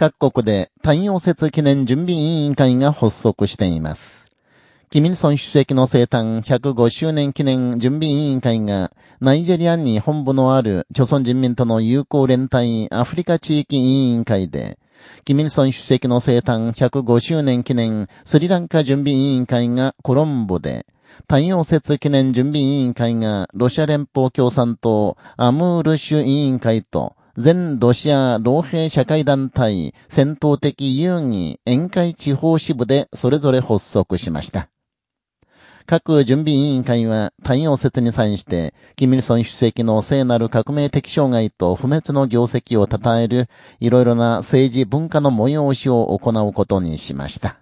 各国で太陽節記念準備委員会が発足しています。キミルソン主席の生誕105周年記念準備委員会が、ナイジェリアに本部のある、朝鮮人民との友好連帯アフリカ地域委員会で、キミルソン主席の生誕105周年記念スリランカ準備委員会がコロンボで、太陽節記念準備委員会がロシア連邦共産党アムール州委員会と全ロシア老兵社会団体戦闘的遊戯宴会地方支部でそれぞれ発足しました。各準備委員会は太陽節に際して、キミルソン主席の聖なる革命的障害と不滅の業績を称える、いろいろな政治文化の催しを行うことにしました。